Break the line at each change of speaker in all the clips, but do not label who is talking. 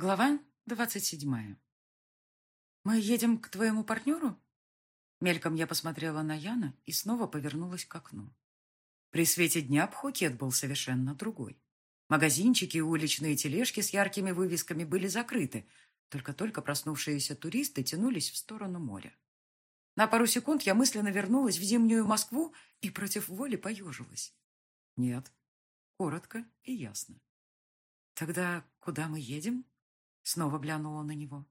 Глава двадцать седьмая. «Мы едем к твоему партнеру?» Мельком я посмотрела на Яна и снова повернулась к окну. При свете дня Пхукет был совершенно другой. Магазинчики и уличные тележки с яркими вывесками были закрыты, только-только проснувшиеся туристы тянулись в сторону моря. На пару секунд я мысленно вернулась в зимнюю Москву и против воли поежилась. Нет, коротко и ясно. «Тогда куда мы едем?» Снова глянула на него.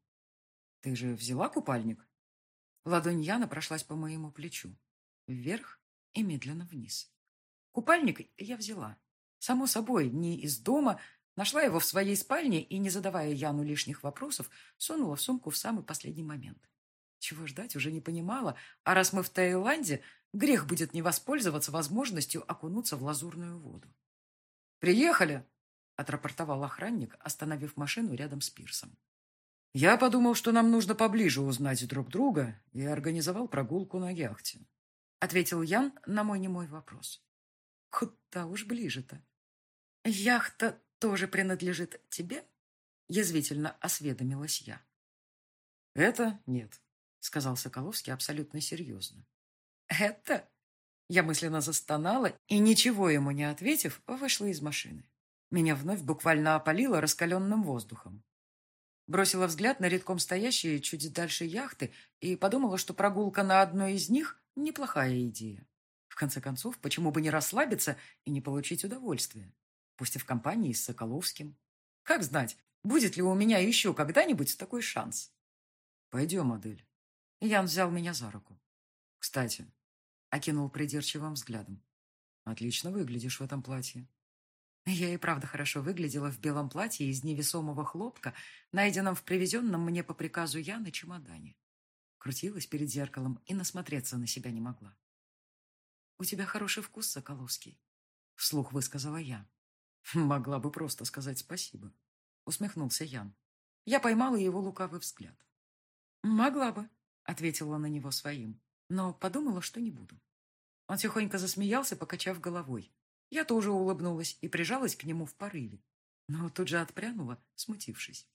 «Ты же взяла купальник?» Ладонь Яна прошлась по моему плечу. Вверх и медленно вниз. Купальник я взяла. Само собой, не из дома. Нашла его в своей спальне и, не задавая Яну лишних вопросов, сунула в сумку в самый последний момент. Чего ждать уже не понимала, а раз мы в Таиланде, грех будет не воспользоваться возможностью окунуться в лазурную воду. «Приехали!» Отрапортовал охранник, остановив машину рядом с пирсом. «Я подумал, что нам нужно поближе узнать друг друга и организовал прогулку на яхте», ответил Ян на мой немой вопрос. «Куда уж ближе-то?» «Яхта тоже принадлежит тебе?» язвительно осведомилась я. «Это нет», — сказал Соколовский абсолютно серьезно. «Это?» Я мысленно застонала и, ничего ему не ответив, вышла из машины. Меня вновь буквально опалило раскаленным воздухом. Бросила взгляд на редком стоящие чуть дальше яхты и подумала, что прогулка на одной из них – неплохая идея. В конце концов, почему бы не расслабиться и не получить удовольствие? Пусть и в компании с Соколовским. Как знать, будет ли у меня еще когда-нибудь такой шанс? Пойдем, модель. Ян взял меня за руку. Кстати, окинул придирчивым взглядом. Отлично выглядишь в этом платье. Я и правда хорошо выглядела в белом платье из невесомого хлопка, найденном в привезенном мне по приказу Яны чемодане. Крутилась перед зеркалом и насмотреться на себя не могла. «У тебя хороший вкус, Соколовский», — вслух высказала я. «Могла бы просто сказать спасибо», — усмехнулся Ян. Я поймала его лукавый взгляд. «Могла бы», — ответила на него своим, но подумала, что не буду. Он тихонько засмеялся, покачав головой. Я тоже улыбнулась и прижалась к нему в порыве, но тут же отпрянула, смутившись.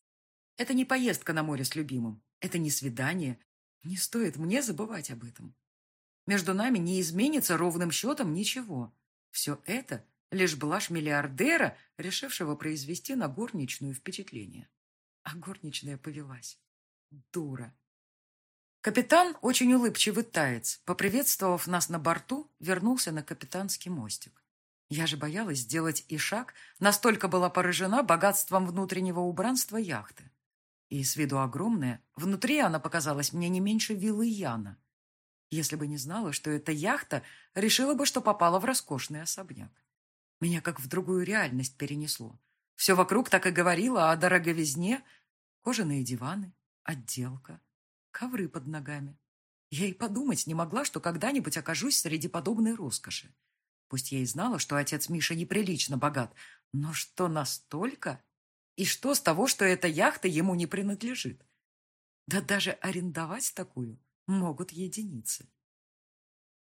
Это не поездка на море с любимым, это не свидание. Не стоит мне забывать об этом. Между нами не изменится ровным счетом ничего. Все это лишь блажь миллиардера, решившего произвести на горничную впечатление. А горничная повелась. Дура. Капитан, очень улыбчивый таец, поприветствовав нас на борту, вернулся на капитанский мостик. Я же боялась сделать и шаг, настолько была поражена богатством внутреннего убранства яхты. И с виду огромная, внутри она показалась мне не меньше виллы Яна. Если бы не знала, что это яхта, решила бы, что попала в роскошный особняк. Меня как в другую реальность перенесло. Все вокруг так и говорило о дороговизне. Кожаные диваны, отделка, ковры под ногами. Я и подумать не могла, что когда-нибудь окажусь среди подобной роскоши. Пусть я и знала, что отец Миша неприлично богат, но что настолько? И что с того, что эта яхта ему не принадлежит? Да даже арендовать такую могут единицы.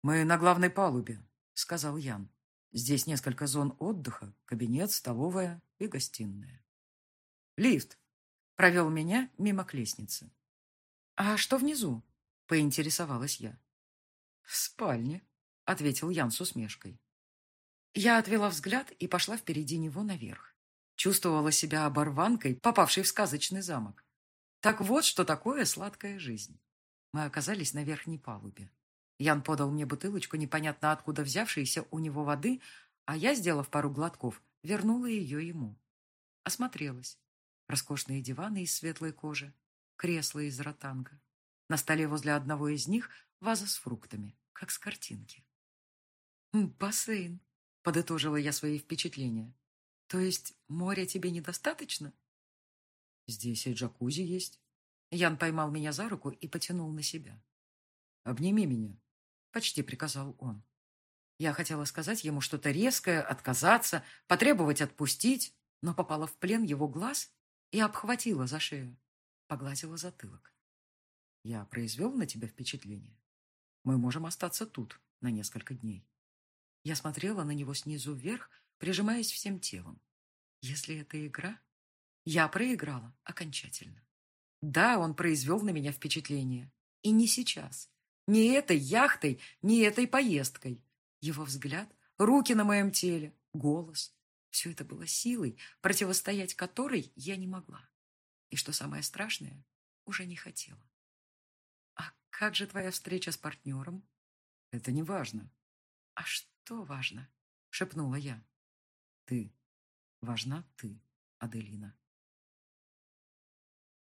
«Мы на главной палубе», — сказал Ян. «Здесь несколько зон отдыха, кабинет, столовая и гостиная». «Лифт», — провел меня мимо к лестнице. «А что внизу?» — поинтересовалась я. «В спальне», — ответил Ян с усмешкой. Я отвела взгляд и пошла впереди него наверх. Чувствовала себя оборванкой, попавшей в сказочный замок. Так вот, что такое сладкая жизнь. Мы оказались на верхней палубе. Ян подал мне бутылочку, непонятно откуда взявшейся у него воды, а я, сделав пару глотков, вернула ее ему. Осмотрелась. Роскошные диваны из светлой кожи, кресла из ротанга. На столе возле одного из них ваза с фруктами, как с картинки. «Бассейн», Подытожила я свои впечатления. То есть моря тебе недостаточно? Здесь и джакузи есть. Ян поймал меня за руку и потянул на себя. «Обними меня», — почти приказал он. Я хотела сказать ему что-то резкое, отказаться, потребовать отпустить, но попала в плен его глаз и обхватила за шею, погладила затылок. «Я произвел на тебя впечатление? Мы можем остаться тут на несколько дней». Я смотрела на него снизу вверх, прижимаясь всем телом. Если это игра, Я проиграла окончательно. Да, он произвел на меня впечатление. И не сейчас. Не этой яхтой, не этой поездкой. Его взгляд, руки на моем теле, голос. Все это было силой, противостоять которой я не могла. И что самое страшное, уже не хотела. «А как же твоя встреча с партнером?» «Это не важно». «А что важно?» — шепнула я. «Ты. Важна ты, Аделина».